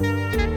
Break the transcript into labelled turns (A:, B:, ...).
A: Bye.